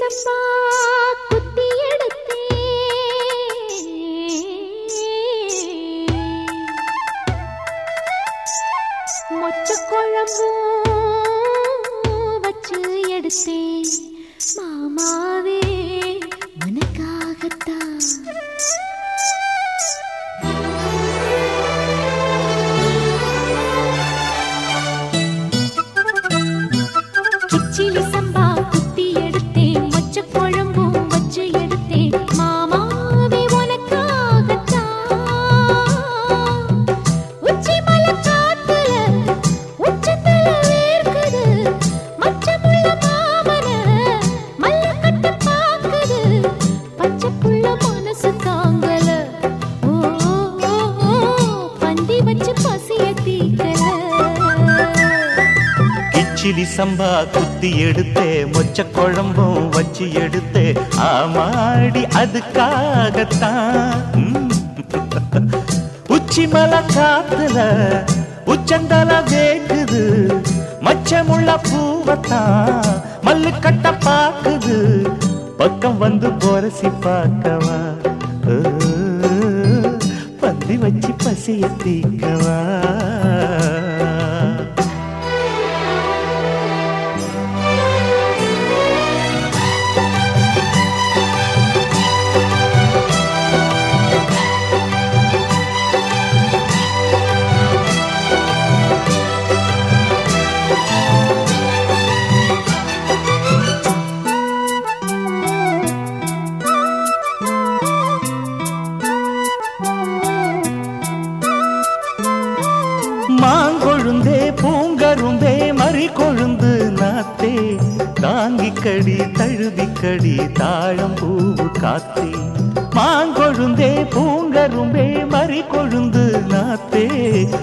சம்பா குத்தி எடுத்தேன். மொச்ச குழம்பும் வச்சு எடுத்தேன். கிச்சிலி சம்பா குத்தி எடுத்தே மொச்ச குழம்பும் வச்சு எடுத்தே. ஆமாடி அதுக்காகத்தான். உச்சி மலை காத்துல உச்சந்தல வேக்குது. மச்சமுள்ள பூவத்தான் மல்லு கட்ட பாக்குது. பக்கம் வந்து போரசி பார்க்கவா? பந்தி வச்சு பசிய தீக்கவா? கொழுந்து நாத்தே தாங்கிக்கடி தழுவிக்கடி தாழம் பூவு காத்தே. மாங்கொழுந்தே பூங்கரும்பே மறி கொழுந்து நாத்தே.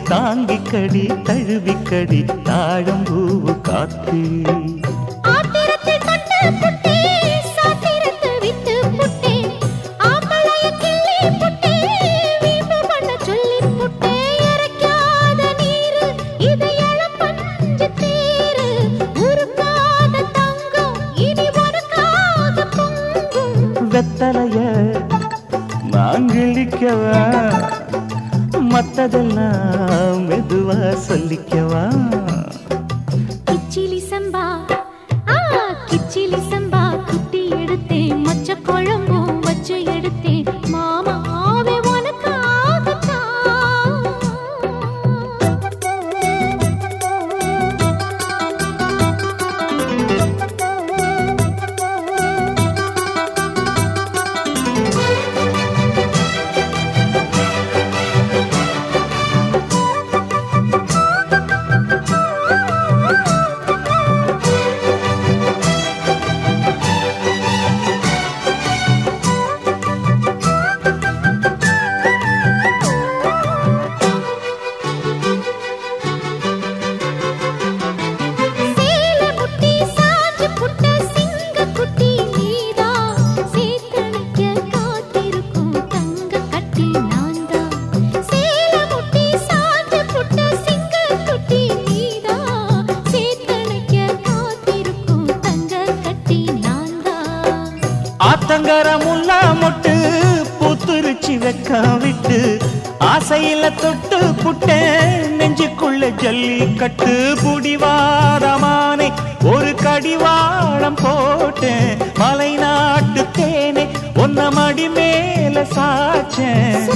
தாங்கிக்கடி தழுவிக்கடி தாழம் பூவு காத்தே. மாங்கிழிக்கவா மத்ததெல்லாம் மெதுவா சொல்லிக்கவா கிச்சிலி சம்பா ஆ கிச்சிலி சம்பா கரமுல்லா மொட்டு பூத்துருச்சி வெக்கா விட்டு. ஆசையில தொட்டு புட்டேன் நெஞ்சுக்குள்ள ஜல்லிக்கட்டு புடிவாரமானே ஒரு கடிவாளம் போட்டேன் மலை நாட்டு தேனே. ஒன்ன மடி மேல சாச்சேன்.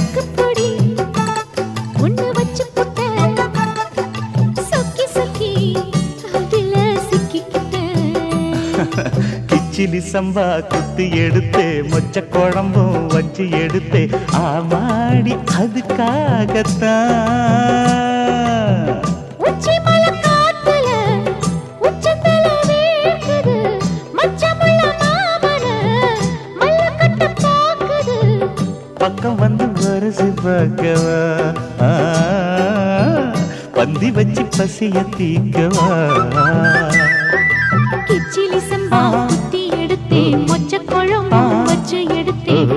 கிச்சிலி சம்பா குத்தி எடுத்தே மொச்ச குழம்பும் வச்சு எடுத்தே ஆமாடி அதுக்காகத்தான். பக்கம் வந்து வருசு பார்க்கவா? பந்தி வச்சு பசிய தீக்கவா? கிச்சிலி சம்பா குத்தி மொச்ச குழம்பு வச்சு எடுத்தேன்.